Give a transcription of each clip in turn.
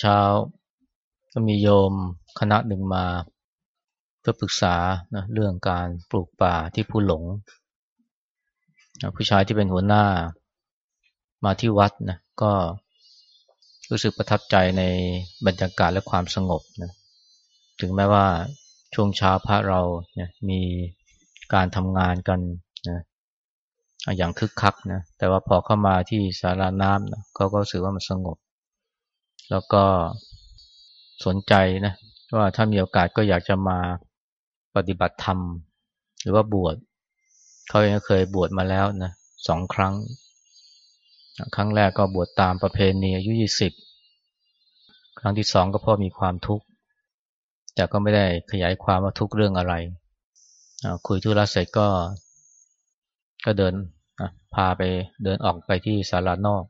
เช้า ก็มีโยมคณะหนึ่งมา เพื่อปรึกษานะเรื่องการปลูกป่าที่ผู้หลงผู้ชายที่เป็นหัวหน้ามาที่วัดนะก็รู้สึกประทับใจในบรรยากาศและความสงบนะถึงแม้ว่าช่วงเช้าพระเราเนี่ยมีการทำงานกันนะอย่างคึกคักนะแต่ว่าพอเข้ามาที่สาราน้ำนะเขาก็รู้สึกว่ามันสงบ แล้วก็สนใจนะว่าถ้ามีโอกาสก็อยากจะมาปฏิบัติธรรม หรือว่าบวชเขาเองเคยบวชมาแล้วนะสองครั้ง ครั้งแรกก็บวชตามประเพณีอายุยี่สิบครั้งที่สองก็พราะมีความทุกข์ แต่ก็ไม่ได้ขยายความว่าทุกเรื่องอะไร คุยธุระเสร็จก็ ก็เดินพาไปเดินออกไปที่ศาลานอก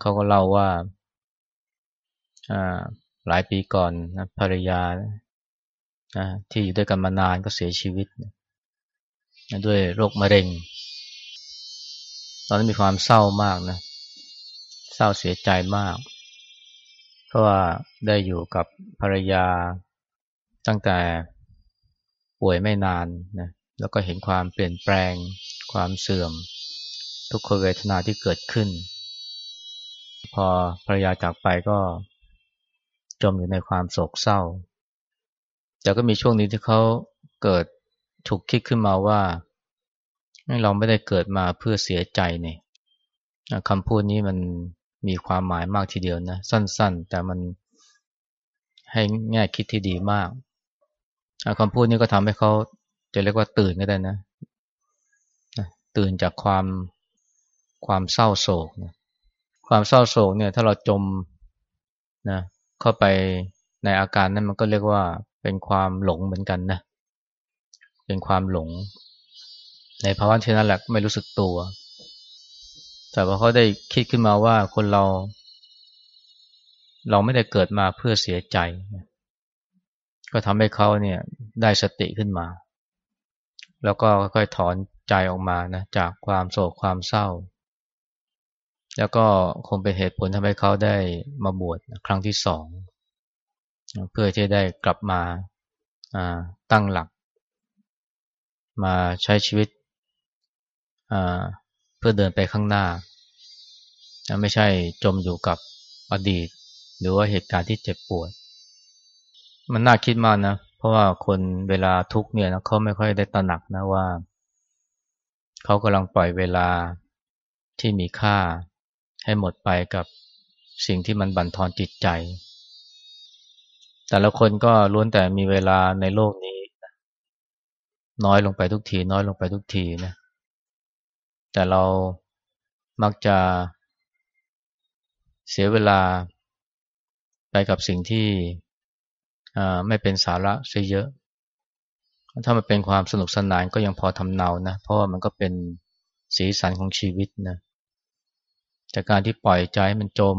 เขาก็เล่าว่า หลายปีก่อนนะภรรยานะที่อยู่ด้วยกันมานานก็เสียชีวิตนะด้วยโรคมะเร็ง ตอนนั้นมีความเศร้ามากนะ เศร้าเสียใจมาก เพราะว่าได้อยู่กับภรรยาตั้งแต่ป่วยไม่นานนะ แล้วก็เห็นความเปลี่ยนแปลง ความเสื่อม ทุกขเวทนาที่เกิดขึ้น พอภรรยาจากไปก็ จมอยู่ในความโศกเศร้า แต่ก็มีช่วงนี้ที่เขาเกิดถูกคิดขึ้นมาว่า เราไม่ได้เกิดมาเพื่อเสียใจเนี่ยคำพูดนี้มันมีความหมายมากทีเดียวนะ สั้นๆ แต่มันให้แง่คิดที่ดีมากคำพูดนี้ก็ทำให้เขาจะเรียกว่าตื่นก็ได้นะ ตื่นจากความความเศร้าโศกนะความเศร้าโศกเนี่ย ถ้าเราจมนะ เข้าไปในอาการนั้นมันก็เรียกว่าเป็นความหลงเหมือนกันนะ เป็นความหลง ในภาวะเช่นนั้นแหละไม่รู้สึกตัว แต่พอเขาได้คิดขึ้นมาว่าคนเรา เราไม่ได้เกิดมาเพื่อเสียใจ ก็ทำให้เขาเนี่ยได้สติขึ้นมา แล้วก็ค่อยๆถอนใจออกมานะจากความโศกความเศร้า แล้วก็คงเป็นเหตุผลทำให้เขาได้มาบวชครั้งที่สอง เพื่อที่ได้กลับมาตั้งหลัก มาใช้ชีวิตเพื่อเดินไปข้างหน้า ไม่ใช่จมอยู่กับอดีต หรือว่าเหตุการณ์ที่เจ็บปวด มันน่าคิดมากนะ เพราะว่าคนเวลาทุกเนี่ยนะเขาไม่ค่อยได้ตระหนักนะว่า เขากำลังปล่อยเวลาที่มีค่า ให้หมดไปกับสิ่งที่มันบั่นทอนจิตใจ แต่ละคนก็ล้วนแต่มีเวลาในโลกนี้ น้อยลงไปทุกที น้อยลงไปทุกทีนะ แต่เรามักจะเสียเวลาไปกับสิ่งที่ไม่เป็นสาระซะเยอะ ถ้ามันเป็นความสนุกสนานก็ยังพอทำเนานะ เพราะว่ามันก็เป็นสีสันของชีวิตนะ จากการที่ปล่อยใจมันจม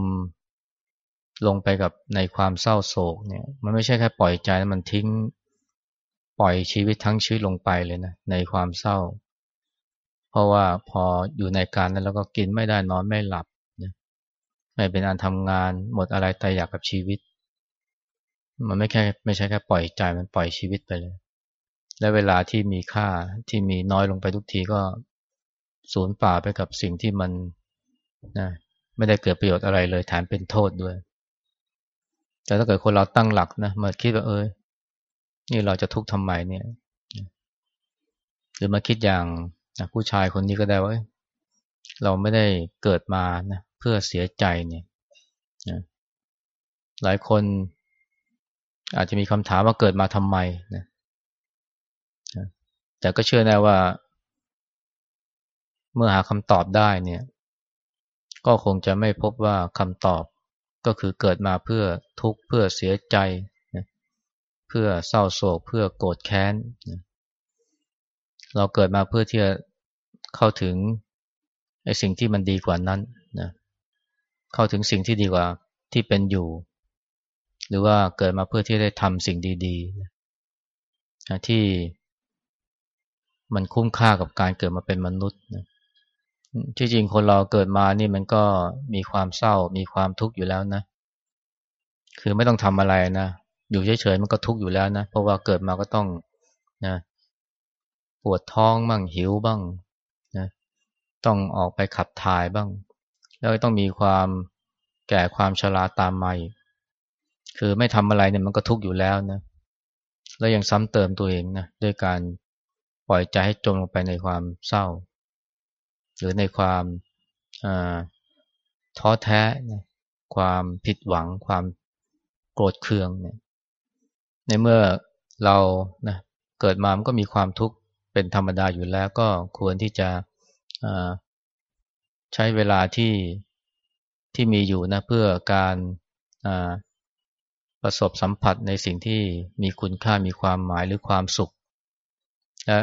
ลงไปกับในความเศร้าโศกเนี่ย มันไม่ใช่แค่ปล่อยใจแล้วมันทิ้ง ปล่อยชีวิตทั้งชีวิตลงไปเลยนะในความเศร้า เพราะว่าพออยู่ในการนั้นแล้วก็กินไม่ได้นอนไม่หลับนะไม่เป็นอันทำงานหมดอะไรตายอยากกับชีวิต มันไม่แค่ไม่ใช่แค่ปล่อยใจมันปล่อยชีวิตไปเลย และเวลาที่มีค่าที่มีน้อยลงไปทุกทีก็สูญเปล่าไปกับสิ่งที่มัน นะไม่ได้เกิดประโยชน์อะไรเลยแถมเป็นโทษด้วย แต่ถ้าเกิดคนเราตั้งหลักนะมาคิดว่าเออนี่เราจะทุกข์ทำไมเนี่ยหรือมาคิดอย่างนะผู้ชายคนนี้ก็ได้ว่าเราไม่ได้เกิดมานะเพื่อเสียใจเนี่ยนะหลายคนอาจจะมีคำถามว่าเกิดมาทำไมนะแต่ก็เชื่อแน่ว่า เมื่อหาคำตอบได้เนี่ย ก็คงจะไม่พบว่าคำตอบก็คือเกิดมาเพื่อทุกข์เพื่อเสียใจ เพื่อเศร้าโศกเพื่อโกรธแค้น เราเกิดมาเพื่อที่จะเข้าถึงไอ้สิ่งที่มันดีกว่านั้นนะเข้าถึงสิ่งที่ดีกว่าที่เป็นอยู่ หรือว่าเกิดมาเพื่อที่ได้ทำสิ่งดีๆที่มันคุ้มค่ากับการเกิดมาเป็นมนุษย์นะ ที่จริงคนเราเกิดมานี่มันก็มีความเศร้า มีความทุกข์อยู่แล้วนะ คือไม่ต้องทำอะไรนะ อยู่เฉยๆมันก็ทุกข์อยู่แล้วนะ เพราะว่าเกิดมาก็ต้องนะปวดท้องบ้างหิวบ้างนะต้องออกไปขับถ่ายบ้าง แล้วต้องมีความแก่ความชราตามมาอีกคือไม่ทำอะไรเนี่ยมันก็ทุกข์อยู่แล้วนะ แล้วยังซ้ำเติมตัวเองนะด้วยการปล่อยใจให้จมลงไปในความเศร้า หรือในความท้อแท้นะความผิดหวัง ความโกรธเคืองเนี่ยในเมื่อเรานะเกิดมามันก็มีความทุกข์เป็นธรรมดาอยู่แล้ว ก็ควรที่จะใช้เวลาที่ที่มีอยู่นะเพื่อการประสบสัมผัสในสิ่งที่มีคุณค่ามีความหมายหรือความสุข และ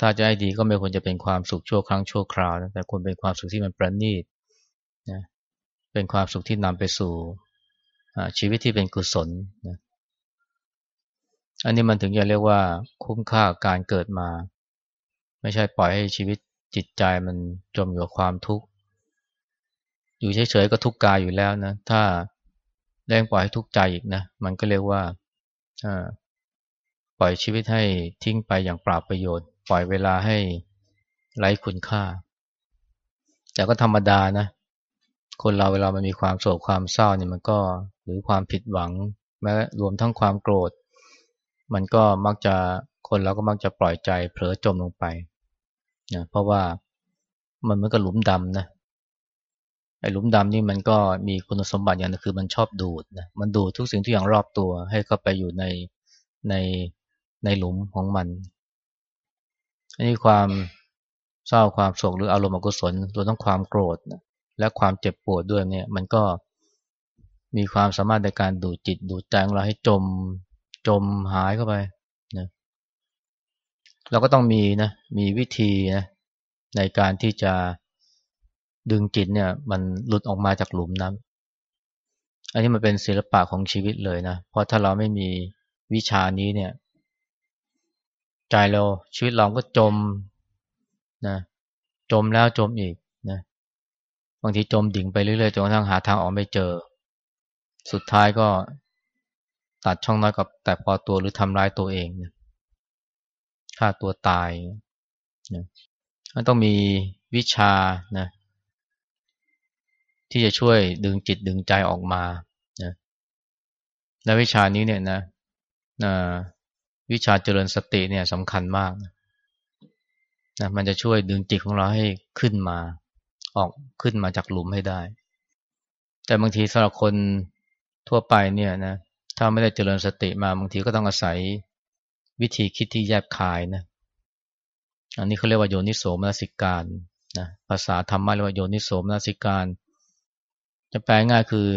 ถ้าจะให้ดีก็ไม่ควรจะเป็นความสุขชั่วครั้งชั่วคราวนะแต่ควรเป็นความสุขที่มันประณีตนะเป็นความสุขที่นำไปสู่ชีวิตที่เป็นกุศลนะอันนี้มันถึงจะเรียกว่าคุ้มค่าการเกิดมา ไม่ใช่ปล่อยให้ชีวิตจิตใจมันจมอยู่กับความทุกข์อยู่เฉยๆก็ทุกข์กายอยู่แล้วนะ ถ้าแรงปล่อยให้ทุกข์ใจอีกนะ มันก็เรียกว่าปล่อยชีวิตให้ทิ้งไปอย่างปราบประโยชน์ ปล่อยเวลาให้ไร้คุณค่า แต่ก็ธรรมดานะ คนเราเวลามันมีความโศกความเศร้าเนี่ยมันก็หรือความผิดหวัง แม้รวมทั้งความโกรธ มันก็มักจะคนเราก็มักจะปล่อยใจเผลอจมลงไปนะเพราะว่ามันเหมือนกับหลุมดำนะไอ้หลุมดำนี่มันก็มีคุณสมบัติอย่างนึงคือมันชอบดูดนะมันดูดทุกสิ่งทุกอย่างรอบตัวให้เข้าไปอยู่ในในในหลุมของมัน อันนี้ความเศร้าความโศกหรืออารมณ์อกุศลรวมทั้งความโกรธและความเจ็บปวดด้วยเนี่ย มันก็มีความสามารถในการดูดจิตดูดใจของเราให้จมจมหายเข้าไปนะเราก็ต้องมีนะมีวิธีนะในการที่จะดึงจิตเนี่ย มันหลุดออกมาจากหลุมนั้น อันนี้มันเป็นศิลปะของชีวิตเลยนะ เพราะถ้าเราไม่มีวิชานี้เนี่ย ใจเราชีวิตเราก็จมนะจมแล้วจมอีกนะบางทีจมดิ่งไปเรื่อยๆจนกระทั่งหาทางออกไม่เจอ สุดท้ายก็ตัดช่องน้อยกับแต่พอตัวหรือทำร้ายตัวเองนะฆ่าตัวตายนะมันต้องมีวิชานะที่จะช่วยดึงจิตดึงใจออกมานะและวิชานี้เนี่ยนะนะ วิชาเจริญสติเนี่ยสำคัญมากนะมันจะช่วยดึงจิตของเราให้ขึ้นมา ออกขึ้นมาจากหลุมให้ได้ แต่บางทีสำหรับคนทั่วไปเนี่ยนะถ้าไม่ได้เจริญสติมาบางทีก็ต้องอาศัยวิธีคิดที่แยบคายนะอันนี้เขาเรียกว่าโยนิโสมนสิการนะภาษาธรรมะเรียกว่าโยนิโสมนสิการ จะแปลง่ายคือ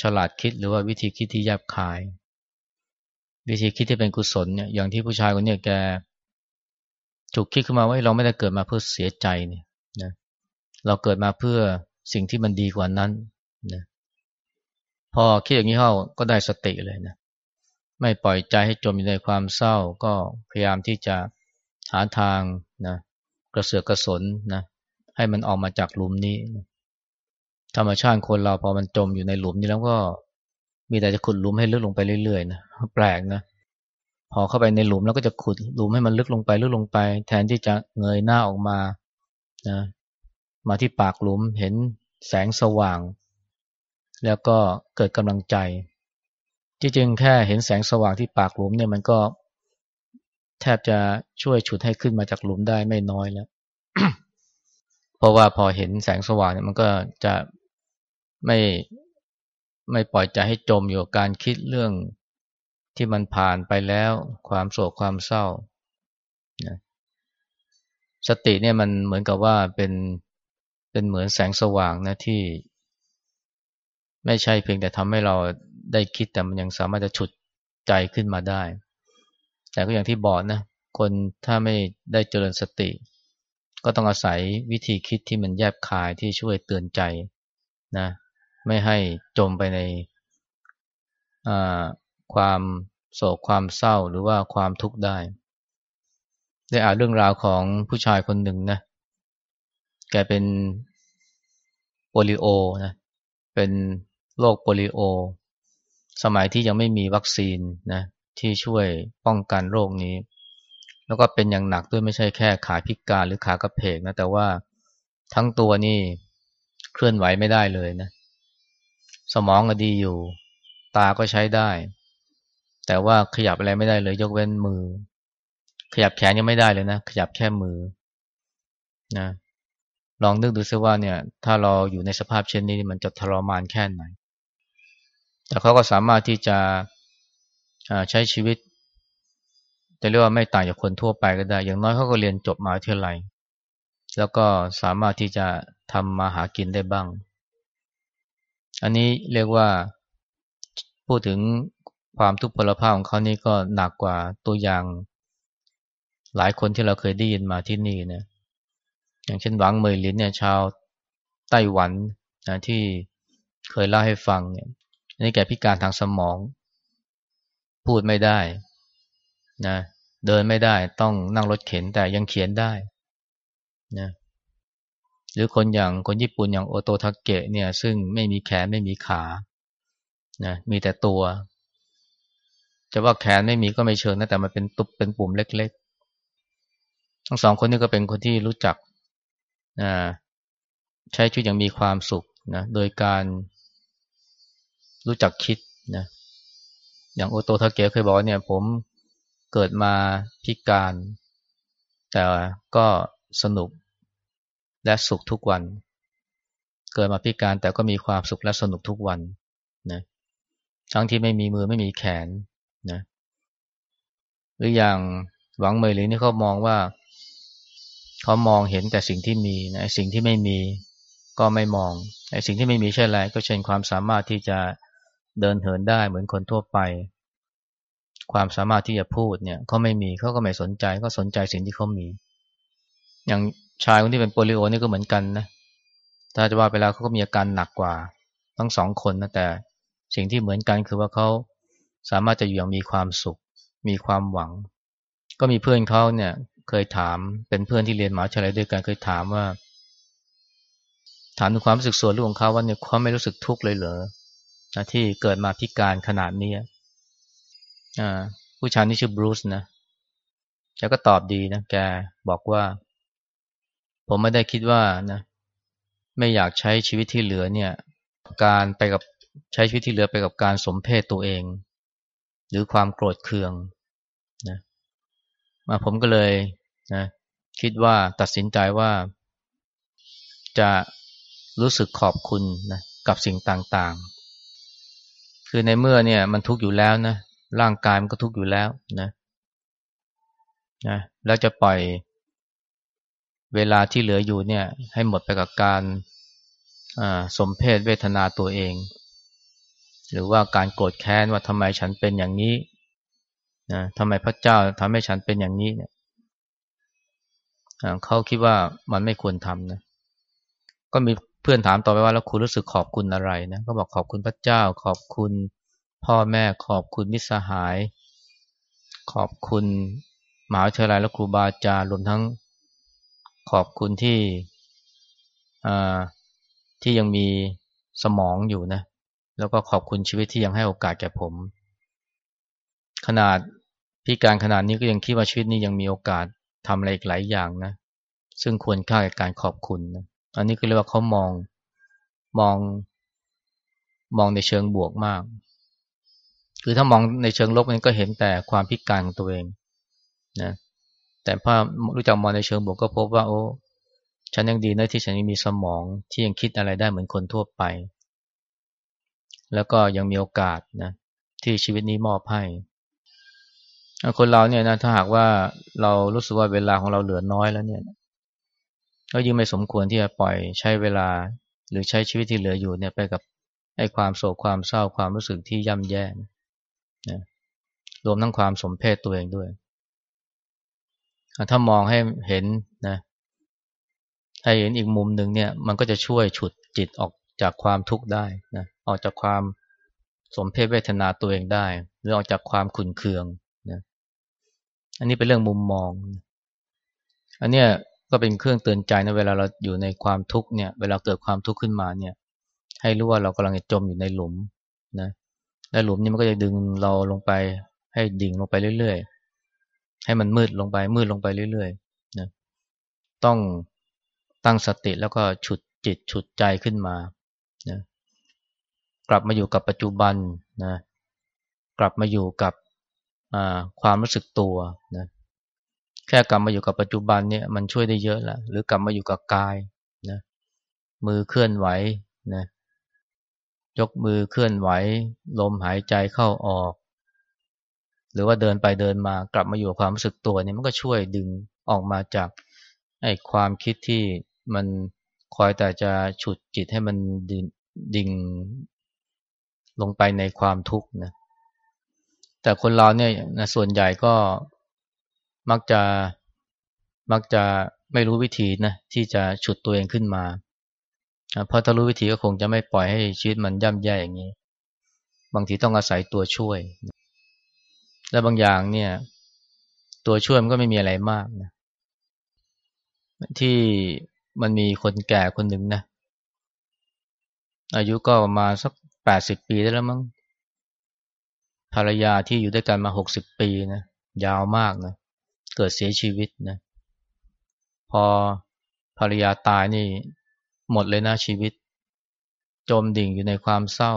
ฉลาดคิดหรือว่าวิธีคิดที่แยบคาย วิธีคิดที่เป็นกุศลเนี่ยอย่างที่ผู้ชายคนนี้แกถูกคิดขึ้นมาว่าเราไม่ได้เกิดมาเพื่อเสียใจเนี่ยนะเราเกิดมาเพื่อสิ่งที่มันดีกว่านั้นนะพอคิดอย่างนี้เข้าก็ได้สติเลยนะไม่ปล่อยใจให้จมอยู่ในความเศร้าก็พยายามที่จะหาทางนะกระเสือกกระสนนะให้มันออกมาจากหลุมนี้ธรรมชาติคนเราพอมันจมอยู่ในหลุมนี้แล้วก็ มีแต่จะขุดหลุมให้ลึกลงไปเรื่อยๆนะแปลกนะพอเข้าไปในหลุมแล้วก็จะขุดหลุมให้มันลึกลงไปลึกลงไป แทนที่จะเงยหน้าออกมานะมาที่ปากหลุมเห็นแสงสว่าง แล้วก็เกิดกำลังใจจริงๆแค่เห็นแสงสว่างที่ปากหลุมเนี่ยมันก็ แทบจะช่วยฉุดให้ขึ้นมาจากหลุมได้ไม่น้อยแล้ว เพราะว่าพอเห็นแสงสว่างเนี่ยมันก็จะไม่ ไม่ปล่อยใจให้จมอยู่กับการคิดเรื่องที่มันผ่านไปแล้ว ความโศกความเศร้านะสติเนี่ยมันเหมือนกับว่าเป็นเป็นเหมือนแสงสว่างนะที่ ไม่ใช่เพียงแต่ทำให้เราได้คิดแต่มันยังสามารถจะฉุดใจขึ้นมาได้ แต่ก็อย่างที่บอกนะ คนถ้าไม่ได้เจริญสติ ก็ต้องอาศัยวิธีคิดที่มันแยบคายที่ช่วยเตือนใจนะ ไม่ให้จมไปในความโศกความเศร้าหรือว่าความทุกข์ได้ ได้อ่านเรื่องราวของผู้ชายคนหนึ่งนะแกเป็นโปลิโอนะเป็นโรคโปลิโอ สมัยที่ยังไม่มีวัคซีนนะที่ช่วยป้องกันโรคนี้ แล้วก็เป็นอย่างหนักด้วยไม่ใช่แค่ขาพิการหรือขากระเพกนะแต่ว่าทั้งตัวนี่เคลื่อนไหวไม่ได้เลยนะ สมองก็ดีอยู่ ตาก็ใช้ได้ แต่ว่าขยับอะไรไม่ได้เลย ยกเว้นมือ ขยับแขนยังไม่ได้เลยนะ ขยับแค่มือนะลองนึกดูซิว่าเนี่ย ถ้าเราอยู่ในสภาพเช่นนี้มันจะทรมานแค่ไหน แต่เขาก็สามารถที่จะใช้ชีวิตจะเรียกว่าไม่ต่างจากคนทั่วไปก็ได้ อย่างน้อยเขาก็เรียนจบมาเท่าไหร่แล้วก็สามารถที่จะทำมาหากินได้บ้าง อันนี้เรียกว่าพูดถึงความทุกข์พลภาพของเขานี่ก็หนักกว่าตัวอย่าง หลายคนที่เราเคยได้ยินมาที่นี่นะอย่างเช่นหวังเมยลินเนี่ยชาวไต้หวันนะที่เคยเล่าให้ฟังเนี่ยนี่แกพิการทางสมอง พูดไม่ได้นะเดินไม่ได้ต้องนั่งรถเข็นแต่ยังเขียนได้นะ หรือคนอย่างคนญี่ปุ่นอย่างโอโตทาเกะเนี่ย ซึ่งไม่มีแขนไม่มีขานะมีแต่ตัว จะว่าแขนไม่มีก็ไม่เชิงนะแต่มันเป็นตุบเป็นปุ่มเล็ก ๆ ทั้งสองคนนี้ก็เป็นคนที่รู้จักนะใช้ชีวิตอย่างมีความสุขนะโดยการรู้จักคิดนะอย่างโอโตทาเกะเคยบอกเนี่ยผมเกิดมาพิการ แต่ก็สนุก และสุขทุกวัน เกิดมาพิการแต่ก็มีความสุขและสนุกทุกวันนะทั้งที่ไม่มีมือไม่มีแขนนะหรืออย่างหวังเมยหรือนี่เขามองว่าเขามองเห็นแต่สิ่งที่มีนะสิ่งที่ไม่มีก็ไม่มองไอ้สิ่งที่ไม่มีใช่ไรก็เช่นความสามารถที่จะเดินเหินได้เหมือนคนทั่วไป ความสามารถที่จะพูดเนี่ยเขาไม่มีเขาก็ไม่สนใจก็สนใจสิ่งที่เขามี อย่าง ชายคนที่เป็นโปลิโอนี่ก็เหมือนกันนะถ้าจะว่าไปแล้วเขาก็มีอาการหนักกว่าทั้งสองคนนะแต่สิ่งที่เหมือนกันคือว่าเขาสามารถจะอยู่อย่างมีความสุข มีความหวัง ก็มีเพื่อนเขาเนี่ยเคยถามเป็นเพื่อนที่เรียนมหาวิทยาลัยด้วยกันเคยถามว่า ถามถึงความรู้สึกส่วนรวมของเขาว่าเนี่ยเขาไม่รู้สึกทุกข์เลยเหรอที่เกิดมาพิการขนาดนี้อ่าผู้ชายนี่ชื่อบรูซนะแกก็ตอบดีนะแกบอกว่า ผมไม่ได้คิดว่านะไม่อยากใช้ชีวิตที่เหลือเนี่ย การไปกับใช้ชีวิตที่เหลือไปกับการสมเพศตัวเอง หรือความโกรธเคืองนะมาผมก็เลยนะคิดว่าตัดสินใจว่าจะรู้สึกขอบคุณนะกับสิ่งต่างๆ คือในเมื่อเนี่ยมันทุกข์อยู่แล้วนะร่างกายมันก็ทุกข์อยู่แล้วนะนะแล้วจะปล่อย เวลาที่เหลืออยู่เนี่ย ให้หมดไปกับการสมเพศเวทนาตัวเอง หรือว่าการโกรธแค้นว่าทำไมฉันเป็นอย่างนี้นะทำไมพระเจ้าทำให้ฉันเป็นอย่างนี้เนี่ยเขาคิดว่ามันไม่ควรทำนะ ก็มีเพื่อนถามต่อไปว่าแล้วคุณรู้สึกขอบคุณอะไรนะก็บอกขอบคุณพระเจ้า ขอบคุณพ่อแม่ขอบคุณมิตรสหาย ขอบคุณมหาวิทยาลัยและครูบาอาจารย์รวมทั้ง ขอบคุณที่ที่ยังมีสมองอยู่นะ แล้วก็ขอบคุณชีวิตที่ยังให้โอกาสแก่ผม ขนาดพิการขนาดนี้ก็ยังคิดว่าชีวิตนี้ยังมีโอกาสทำอะไรอีกหลายอย่างนะ ซึ่งควรค่าแก่การขอบคุณนะอันนี้ก็เรียกว่าเขามองมอง มองในเชิงบวกมาก คือถ้ามองในเชิงลบมันก็เห็นแต่ความพิการของตัวเองนะ แต่พอรู้จักมองในเชิงบวกก็พบว่าโอ้ฉันยังดีนะที่ฉันยังมีสมองที่ยังคิดอะไรได้เหมือนคนทั่วไป แล้วก็ยังมีโอกาสนะที่ชีวิตนี้มอบให้คนเราเนี่ยนะถ้าหากว่าเรารู้สึกว่าเวลาของเราเหลือน้อยแล้วเนี่ยก็ยิ่งไม่สมควรที่จะปล่อยใช้เวลาหรือใช้ชีวิตที่เหลืออยู่เนี่ยไปกับไอ้ความโศกความเศร้าความรู้สึกที่ย่ำแย่นะรวมทั้งความสมเพศตัวเองด้วย ถ้ามองให้เห็นนะให้เห็นอีกมุมหนึ่งเนี่ย มันก็จะช่วยฉุดจิตออกจากความทุกข์ได้นะออกจากความสมเพศเวทนาตัวเองได้ หรือออกจากความขุนเคืองนะอันนี้เป็นเรื่องมุมมอง อันเนี้ยก็เป็นเครื่องเตือนใจนะเวลาเราอยู่ในความทุกข์เนี่ยเวลาเกิดความทุกข์ขึ้นมาเนี่ย ให้รู้ว่าเรากำลังจะจมอยู่ในหลุมนะและหลุมนี้มันก็จะดึงเราลงไป ให้ดิ่งลงไปเรื่อยๆ ให้มันมืดลงไป มืดลงไปเรื่อยๆนะต้องตั้งสติแล้วก็ฉุดจิตฉุดใจขึ้นมานะกลับมาอยู่กับปัจจุบันนะกลับมาอยู่กับความรู้สึกตัวนะแค่กลับมาอยู่กับปัจจุบันเนี่ยมันช่วยได้เยอะละหรือกลับมาอยู่กับกายนะมือเคลื่อนไหวนะยกมือเคลื่อนไหว ลมหายใจเข้าออก รือว่าเดินไปเดินมากลับมาอยู่กับความรู้สึกตัวเนี่ยมันก็ช่วยดึงออกมาจากไอ้ความคิดที่มันคอยแต่จะฉุดจิตให้มันดิ่งลงไปในความทุกข์นะแต่คนเราเนี่ยนะส่วนใหญ่ก็มักจะมักจะไม่รู้วิธีนะที่จะฉุดตัวเองขึ้นมาเพราะถ้ารู้วิธีก็คงจะไม่ปล่อยให้ชีวิตมันย่ำแย่อย่างนี้ บางทีต้องอาศัยตัวช่วย และบางอย่างเนี่ย ตัวช่วยมันก็ไม่มีอะไรมากนะที่มันมีคนแก่คนหนึ่งนะ อายุก็ประมาณสักแปดสิบปีได้แล้วมั้งภรรยาที่อยู่ด้วยกันมาหกสิบปีนะยาวมากนะเกิดเสียชีวิตนะ พอภรรยาตายนี่หมดเลยนะชีวิต จมดิ่งอยู่ในความเศร้า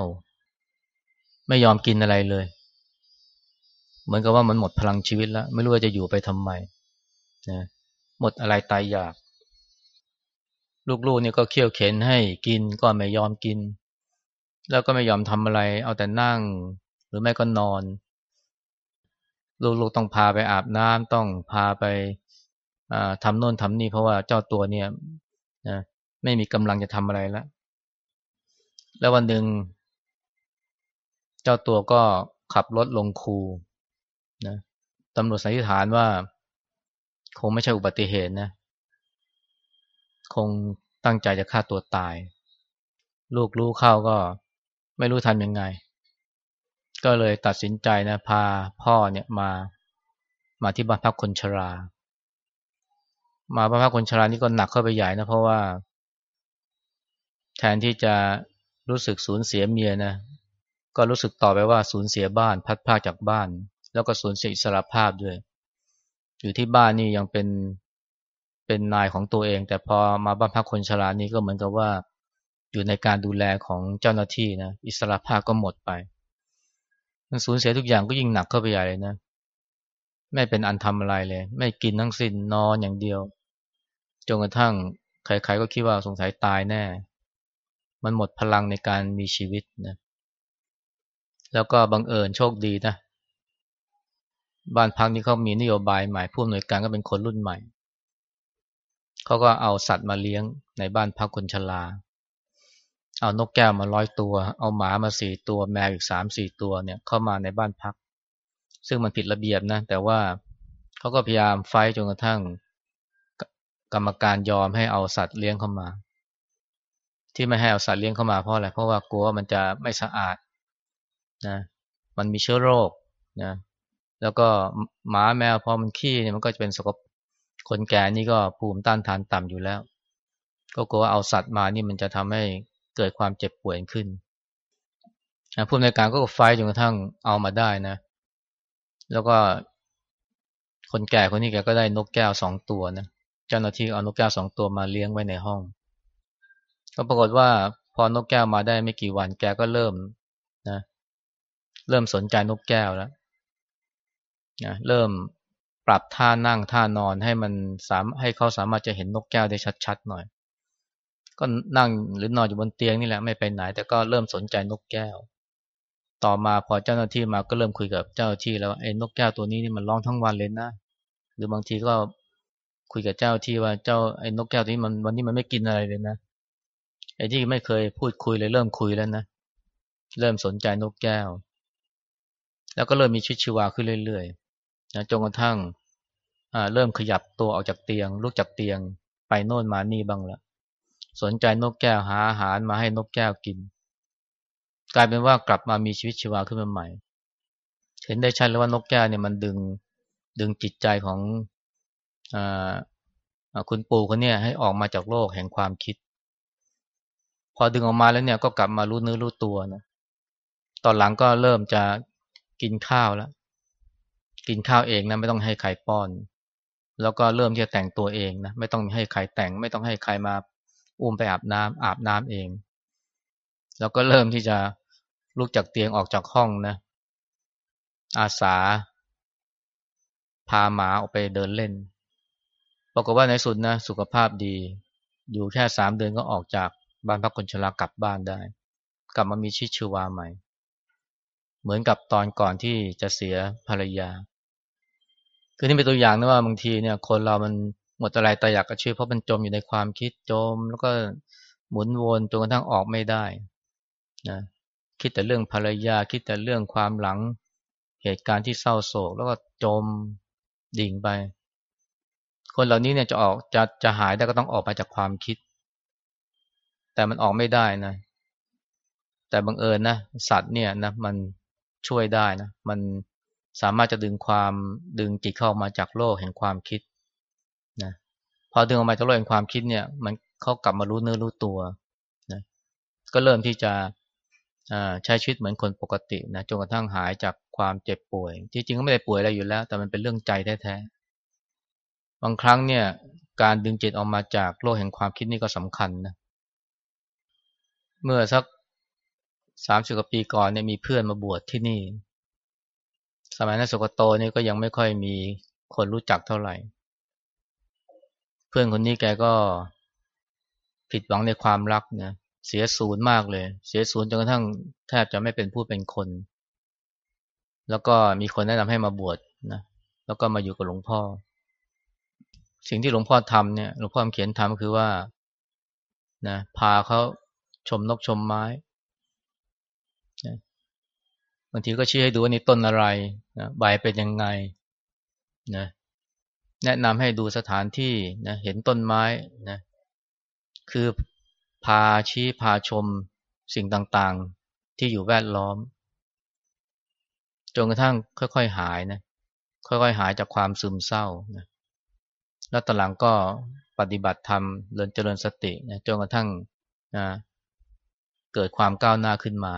ไม่ยอมกินอะไรเลย เหมือนกับว่ามันหมดพลังชีวิตแล้ว ไม่รู้ว่าจะอยู่ไปทำไมนะหมดอะไรตายอยาก ลูกๆเนี่ยก็เคี่ยวเข็นให้กินก็ไม่ยอมกิน แล้วก็ไม่ยอมทำอะไร เอาแต่นั่ง หรือไม่ก็นอน ลูกๆต้องพาไปอาบน้ำต้องพาไปทำโน่นทำนี่เพราะว่าเจ้าตัวเนี่ยนะไม่มีกำลังจะทำอะไรแล้ว แล้ววันหนึ่งเจ้าตัวก็ขับรถลงคู นะตำรวจสันนิษฐานว่า คงไม่ใช่อุบัติเหตุนะ คงตั้งใจจะฆ่าตัวตาย ลูกรู้เข้าก็ไม่รู้ทำยังไง ก็เลยตัดสินใจนะ พาพ่อเนี่ยมา มาที่บ้านพักคนชรา มาบ้านพักคนชรานี่ก็หนักเข้าไปใหญ่นะ เพราะว่า แทนที่จะรู้สึกสูญเสียเมียนะ ก็รู้สึกต่อไปว่าสูญเสียบ้าน พัดพาจากบ้าน แล้วก็สูญเสียอิสรภาพด้วย อยู่ที่บ้านนี่ยังเป็นเป็นนายของตัวเอง แต่พอมาบ้านพักคนชรานี่ก็เหมือนกับว่า อยู่ในการดูแลของเจ้าหน้าที่นะอิสรภาพก็หมดไปมันสูญเสียทุกอย่างก็ยิ่งหนักเข้าไปใหญ่เลยนะไม่เป็นอันทำอะไรเลย ไม่กินทั้งสิ้นนอนอย่างเดียวจนกระทั่งใครๆก็คิดว่าสงสัยตายแน่ มันหมดพลังในการมีชีวิตนะ แล้วก็บังเอิญโชคดีนะ บ้านพักนี้เขามีนโยบายใหม่ผู้อำนวยการก็เป็นคนรุ่นใหม่ เขาก็เอาสัตว์มาเลี้ยงในบ้านพักคนชรา เอานกแก้วมาร้อยตัว เอาหมามาสี่ตัว แมวอีกสามสี่ตัวเนี่ยเข้ามาในบ้านพัก ซึ่งมันผิดระเบียบนะ แต่ว่าเขาก็พยายามไฟจนกระทั่งกรรมการยอมให้เอาสัตว์เลี้ยงเข้ามา ที่ไม่ให้เอาสัตว์เลี้ยงเข้ามาเพราะอะไรเพราะว่ากลัวมันจะไม่สะอาดนะมันมีเชื้อโรคนะ แล้วก็หมาแมวพอมันขี้เนี่ยมันก็จะเป็นสกปรกคนแก่นี่ก็ภูมิต้านทานต่ำอยู่แล้ว ก็กลัวเอาสัตว์มานี่มันจะทำให้เกิดความเจ็บป่วยขึ้นผู้ในการก็ไฟจนกระทั่งเอามาได้นะ แล้วก็คนแก่คนนี้แกก็ได้นกแก้วสองตัวนะเจ้าหน้าที่เอานกแก้วสองตัวมาเลี้ยงไว้ในห้อง ก็ปรากฏว่าพอนกแก้วมาได้ไม่กี่วันแกก็เริ่มนะ เริ่มสนใจนกแก้วแล้ว นะเริ่มปรับท่านั่งท่านอนให้มันสามให้เขาสามารถจะเห็นนกแก้วได้ชัดๆหน่อย ก็นั่งหรือนอนอยู่บนเตียงนี่แหละไม่ไปไหน แต่ก็เริ่มสนใจนกแก้ว ต่อมาพอเจ้าหน้าที่มาก็เริ่มคุยกับเจ้าหน้าที่แล้วไอ้นกแก้วตัวนี้นี่มันร้องทั้งวันเลยนะ หรือบางทีก็คุยกับเจ้าที่ว่าเจ้าไอ้นกแก้วตัวนี้มันวันนี้มันไม่กินอะไรเลยนะไอ้ที่ไม่เคยพูดคุยเลยเริ่มคุยแล้วนะเริ่มสนใจนกแก้ว แล้วก็เริ่มมีชีวิตชีวาขึ้นเรื่อยๆ นะจนกระทั่งเริ่มขยับตัวออกจากเตียง ลุกจากเตียงไปโน่นมานี่บ้างละสนใจนกแก้วหาอาหารมาให้นกแก้วกิน กลายเป็นว่ากลับมามีชีวิตชีวาขึ้นมาใหม่ เห็นได้ชัดเลยว่านกแก้วเนี่ยมันดึงดึงจิตใจของอคุณปู่คนนี้ให้ออกมาจากโลกแห่งความคิด พอดึงออกมาแล้วเนี่ยก็กลับมารู้เนื้อรู้ตัวนะตอนหลังก็เริ่มจะกินข้าวแล้ว กินข้าวเองนะไม่ต้องให้ใครป้อน แล้วก็เริ่มที่จะแต่งตัวเองนะไม่ต้องให้ใครแต่ง ไม่ต้องให้ใครมาอุ้มไปอาบน้ำอาบน้ำเอง แล้วก็เริ่มที่จะลุกจากเตียงออกจากห้องนะอาสา พาหมาออกไปเดินเล่นปรากฏว่าในสุดนะสุขภาพดี อยู่แค่สามเดือนก็ออกจากบ้านพักคนชรากลับบ้านได้ กลับมามีชีวิตชีวาใหม่ เหมือนกับตอนก่อนที่จะเสียภรรยา คือนี่เป็นตัวอย่างนะว่าบางทีเนี่ย คนเรามันหมดอะไรแต่อยากกระชื่อเพราะมันจมอยู่ในความคิดจม แล้วก็หมุนวนจนกระทั่งออกไม่ได้นะคิดแต่เรื่องภรรยาคิดแต่เรื่องความหลังเหตุการณ์ที่เศร้าโศก แล้วก็จมดิ่งไป คนเหล่านี้เนี่ยจะออกจะจะหายได้ก็ต้องออกมาจากความคิด แต่มันออกไม่ได้นะ แต่บังเอิญนะสัตว์เนี่ยนะมันช่วยได้นะ มัน สามารถจะดึงความดึงจิตเข้ามาจากโลกแห่งความคิดนะพอดึงออกมาจากโลกแห่งความคิดเนี่ย มันเขากลับมารู้เนื้อรู้ตัวนะก็เริ่มที่จะใช้ชีวิตเหมือนคนปกตินะจนกระทั่งหายจากความเจ็บป่วยที่จริงก็ไม่ได้ป่วยอะไรอยู่แล้ว แต่มันเป็นเรื่องใจแท้ๆบางครั้งเนี่ย การดึงจิตออกมาจากโลกแห่งความคิดนี่ก็สำคัญนะเมื่อสักสามสิบกว่าปีก่อนเนี่ยมีเพื่อนมาบวชที่นี่ มัยนั้นสุกโตนี่ก็ยังไม่ค่อยมีคนรู้จักเท่าไหร่ เพื่อนคนนี้แกก็ผิดหวังในความรักนี่ยเสียศูนย์มากเลย เสียศูนย์จนกระทั่งแทบจะไม่เป็นผู้เป็นคน แล้วก็มีคนแนะนำให้มาบวชนะแล้วก็มาอยู่กับหลวงพ่อ สิ่งที่หลวงพ่อทำเนี่ยหลวงพ่อเขียนทำคือว่านะพาเขาชมนกชมไม้ บางทีก็ชี้ให้ดูว่านี่ต้นอะไรนะใบเป็นยังไงนะแนะนำให้ดูสถานที่นะเห็นต้นไม้นะคือพาชี้พาชมสิ่งต่างๆ ที่อยู่แวดล้อมจนกระทั่งค่อยๆหายนะค่อยๆหายจากความซึมเศร้านะแล้วตอนหลังก็ปฏิบัติธรรมเริญเจริญสตินะจนกระทั่งนะเกิดความก้าวหน้าขึ้นมา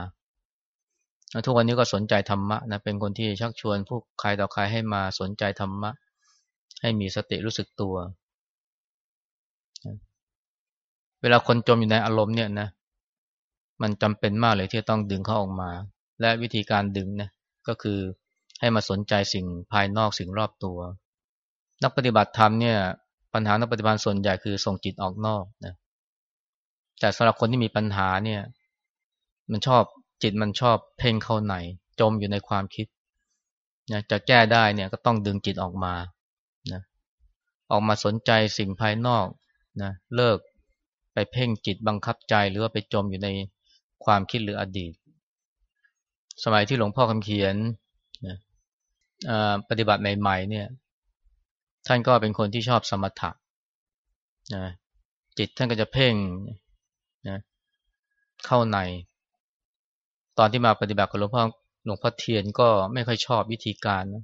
ทุกวันนี้ก็สนใจธรรมะนะเป็นคนที่ชักชวนผู้ใครต่อใครให้มาสนใจธรรมะ ให้มีสติรู้สึกตัว เวลาคนจมอยู่ในอารมณ์เนี่ยนะมันจำเป็นมากเลยที่ต้องดึงเขาออกมา และวิธีการดึงนะก็คือให้มาสนใจสิ่งภายนอกสิ่งรอบตัว นักปฏิบัติธรรมเนี่ย ปัญหานักปฏิบัติส่วนใหญ่คือส่งจิตออกนอกนะแต่สำหรับคนที่มีปัญหาเนี่ย มันชอบ จิตมันชอบเพ่งเข้าในจมอยู่ในความคิดนะจะแก้ได้เนี่ยก็ต้องดึงจิตออกมานะออกมาสนใจสิ่งภายนอกนะเลิกไปเพ่งจิตบังคับใจหรือว่าไปจมอยู่ในความคิดหรืออดีต สมัยที่หลวงพ่อคำเขียนนะปฏิบัติใหม่ๆเนี่ย ท่านก็เป็นคนที่ชอบสมถะนะจิตท่านก็จะเพ่งนะเข้าใน ตอนที่มาปฏิบัติกับหลวงพ่อหลวงพ่อเทียนก็ไม่ค่อยชอบวิธีการนะ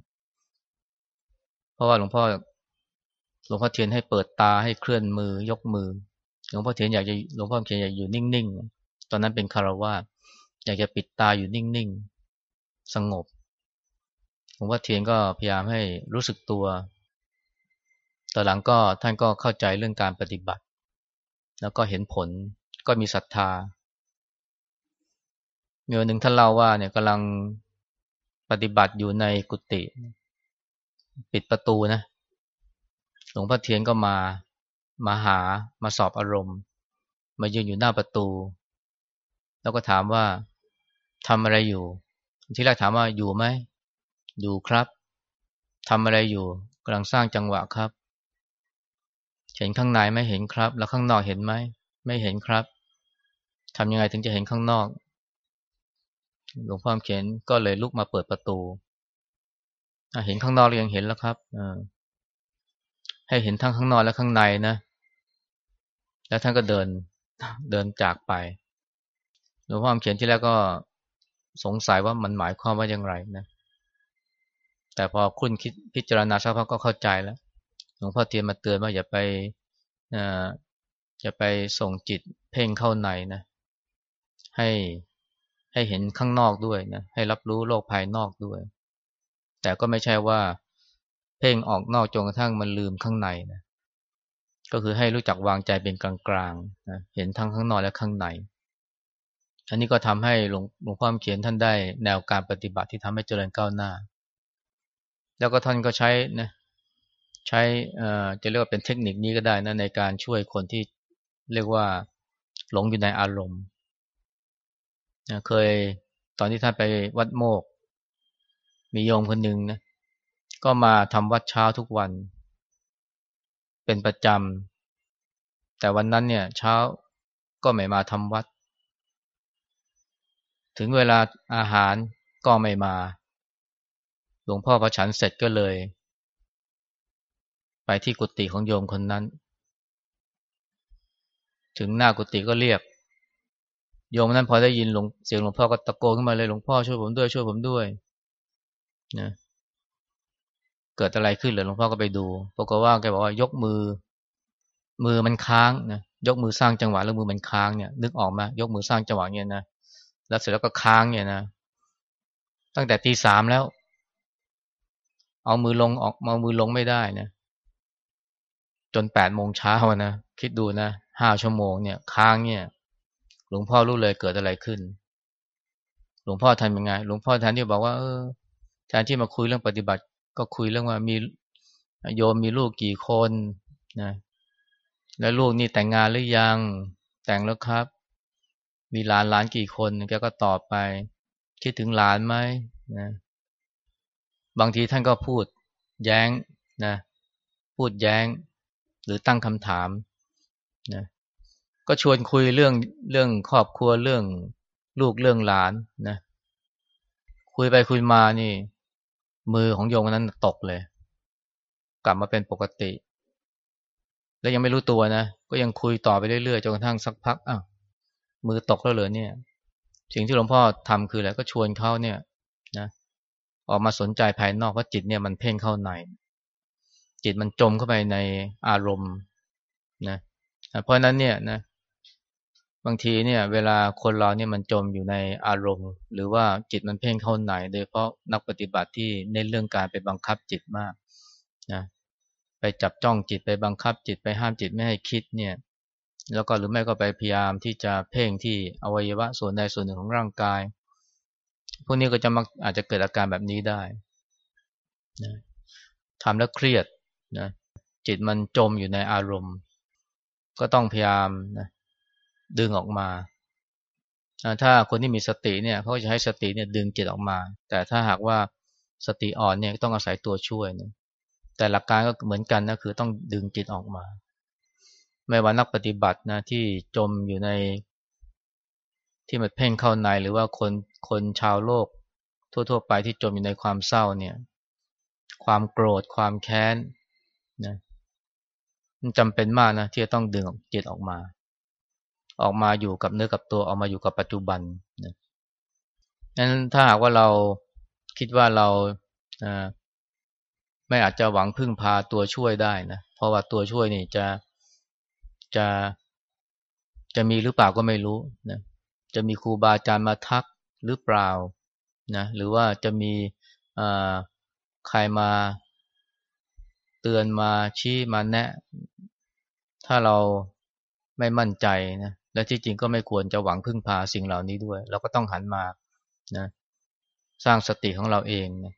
เพราะว่าหลวงพ่อหลวงพ่อเทียนให้เปิดตาให้เคลื่อนมือยกมือ หลวงพ่อเทียนอยากจะหลวงพ่อเทียนอยากอยู่นิ่งๆ ตอนนั้นเป็นคารวะอยากจะปิดตาอยู่นิ่งๆ สงบหลวงพ่อเทียนก็พยายามให้รู้สึกตัวต่อหลังก็ท่านก็เข้าใจเรื่องการปฏิบัติ แล้วก็เห็นผลก็มีศรัทธา มีวันหนึ่งท่านเล่าว่าเนี่ยกำลังปฏิบัติอยู่ในกุฏิปิดประตูนะหลวงพ่อเทียนก็มามาหามาสอบอารมณ์ มายืนอยู่หน้าประตู แล้วก็ถามว่าทำอะไรอยู่ ที่แรกถามว่าอยู่ไหมอยู่ครับทำอะไรอยู่กำลังสร้างจังหวะครับ เห็นข้างในไม่เห็นครับ แล้วข้างนอกเห็นไหมไม่เห็นครับทำยังไงถึงจะเห็นข้างนอก หลวงพ่อเขียนก็เลยลุกมาเปิดประตูเห็นข้างนอกหรือยังเห็นแล้วครับให้เห็นทั้งข้างนอกและข้างในนะ แล้วท่านก็เดินเดินจากไป หลวงพ่อเขียนที่แรกก็สงสัยว่ามันหมายความว่าอย่างไรนะ แต่พอคุณคิดพิจารณาสักพักก็เข้าใจแล้ว หลวงพ่อเทียนมาเตือนว่าอย่าไปอย่าไปส่งจิตเพ่งเข้าในนะ ให้ ให้เห็นข้างนอกด้วยนะให้รับรู้โลกภายนอกด้วย แต่ก็ไม่ใช่ว่าเพ่งออกนอกจนกระทั่งมันลืมข้างในนะก็คือให้รู้จักวางใจเป็นกลางๆนะเห็นทั้งข้างนอกและข้างใน อันนี้ก็ทำให้หลวงหลวงพ่อเขียนท่านได้แนวการปฏิบัติที่ทำให้เจริญก้าวหน้า แล้วก็ท่านก็ใช้นะใช้จะเรียกว่าเป็นเทคนิคนี้ก็ได้นะในการช่วยคนที่เรียกว่าหลงอยู่ในอารมณ์ เคยตอนที่ท่านไปวัดโมก มีโยมคนหนึ่งนะก็มาทำวัดเช้าทุกวัน เป็นประจำแต่วันนั้นเนี่ย เช้าก็ไม่มาทำวัด ถึงเวลาอาหารก็ไม่มา หลวงพ่อพระฉันเสร็จก็เลย ไปที่กุฏิของโยมคนนั้น ถึงหน้ากุฏิก็เรียก โยมนั้นพอได้ยินหลวงเสียงหลวงพ่อก็ตะโกนขึ้นมาเลยหลวงพ่อช่วยผมด้วยช่วยผมด้วยนะเกิดอะไรขึ้นเลยหลวงพ่อก็ไปดูปรากฏว่าแกบอกว่ายกมือ มือมันค้างนะยกมือสร้างจังหวะแล้วมือมันค้างเนี่ย นึกออกมายกมือสร้างจังหวะเนี่ยนะแล้วเสร็จแล้วก็ค้างเนี่ยนะตั้งแต่ตีสามแล้ว เอามือลงออกมามือลงไม่ได้นะจนแปดโมงเช้านะคิดดูนะห้าชั่วโมงเนี่ย ค้างเนี่ย หลวงพ่อรู้เลยเกิดอะไรขึ้น หลวงพ่อทำยังไง หลวงพ่อแทนที่บอกว่าเออแทนที่มาคุยเรื่องปฏิบัติ ก็คุยเรื่องว่ามีโยมมีลูกกี่คนนะแล้วลูกนี่แต่งงานหรือยัง แต่งแล้วครับ มีหลานหลานกี่คนแกก็ตอบไป คิดถึงหลานไหมนะบางทีท่านก็พูด แย้งนะ พูดแย้ง หรือตั้งคำถาม ก็ชวนคุยเรื่องเรื่องครอบครัวเรื่องลูกเรื่องหลานนะ คุยไปคุยมานี่ มือของโยมนั้นตกเลย กลับมาเป็นปกติ แล้วยังไม่รู้ตัวนะก็ยังคุยต่อไปเรื่อยๆจนกระทั่งสักพักอ้าวมือตกแล้วเลยเนี่ย สิ่งที่หลวงพ่อทำคืออะไรก็ชวนเขาเนี่ยนะออกมาสนใจภายนอกเพราะจิตเนี่ยมันเพ่งเข้าใน จิตมันจมเข้าไปในอารมณ์นะเพราะนั้นเนี่ยนะ บางทีเนี่ย เวลาคนเราเนี่ยมันจมอยู่ในอารมณ์ หรือว่าจิตมันเพ่งเข้าไหน โดยเพราะนักปฏิบัติที่เน้นเรื่องการไปบังคับจิตมากนะไปจับจ้องจิตไปบังคับจิตไปห้ามจิตไม่ให้คิดเนี่ย แล้วก็หรือไม่ก็ไปพยายามที่จะเพ่งที่อวัยวะส่วนใดส่วนหนึ่งของร่างกาย พวกนี้ก็จะมักอาจจะเกิดอาการแบบนี้ได้นะทำแล้วเครียดนะจิตมันจมอยู่ในอารมณ์ ก็ต้องพยายามนะ ดึงออกมา ถ้าคนที่มีสติเนี่ยเขาจะให้สติเนี่ยดึงจิตออกมา แต่ถ้าหากว่าสติอ่อนเนี่ยต้องอาศัยตัวช่วยนะแต่หลักการก็เหมือนกันนะคือต้องดึงจิตออกมา ไม่ว่านักปฏิบัตินะที่จมอยู่ในที่มันเพ่งเข้าในหรือว่าคนคนชาวโลก ทั่ว ๆ ไปที่จมอยู่ในความเศร้าเนี่ย ความโกรธความแค้นนะมันจำเป็นมากนะที่จะต้องดึงจิตออกมา ออกมาอยู่กับเนื้อกับตัวออกมาอยู่กับปัจจุบันนะนั้นถ้าหากว่าเราคิดว่าเราไม่อาจจะหวังพึ่งพาตัวช่วยได้นะเพราะว่าตัวช่วยนี่จะจะจะมีหรือเปล่าก็ไม่รู้นะจะมีครูบาอาจารย์มาทักหรือเปล่านะหรือว่าจะมีใครมาเตือนมาชี้มาแนะ ถ้าเราไม่มั่นใจนะ และที่จริงก็ไม่ควรจะหวังพึ่งพาสิ่งเหล่านี้ด้วย เราก็ต้องหันมานะสร้างสติของเราเองนะ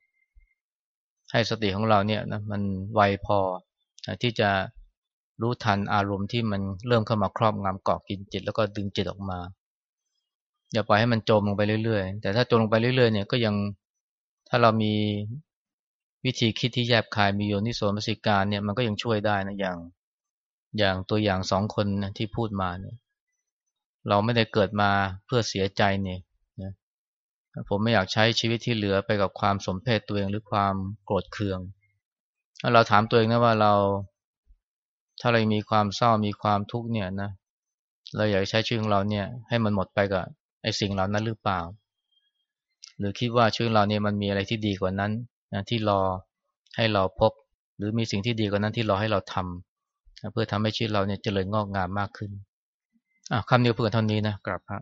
ให้สติของเราเนี่ยนะมันไวพอที่จะรู้ทันอารมณ์ที่มันเริ่มเข้ามาครอบงำเกาะกินจิต แล้วก็ดึงจิตออกมา อย่าปล่อยให้มันจมลงไปเรื่อยๆ แต่ถ้าจมลงไปเรื่อยๆเนี่ยก็ยังถ้าเรามีวิธีคิดที่แยบคายมีโยนิโสมนสิการเนี่ยมันก็ยังช่วยได้นะอย่างอย่างตัวอย่างสองคนนะที่พูดมาเนี่ย เราไม่ได้เกิดมาเพื่อเสียใจเนี่ยนะผมไม่อยากใช้ชีวิตที่เหลือไปกับความสมเพศตัวเองหรือความโกรธเคืองถ้าเราถามตัวเองนะว่าเรา ถ้าเรามีความเศร้ามีความทุกข์เนี่ยนะเราอยากใช้ชีวิตของเราเนี่ย ให้มันหมดไปกับไอ้สิ่งเหล่านั้นหรือเปล่า หรือคิดว่าชีวิตเราเนี่ยมันมีอะไรที่ดีกว่านั้นนะที่รอให้เราพบ หรือมีสิ่งที่ดีกว่านั้นที่รอให้เราทำเพื่อทำให้ชีวิตเราเนี่ยเจริญงอกงามมากขึ้น คำเดียวเพื่อเท่านี้นะกราบพระ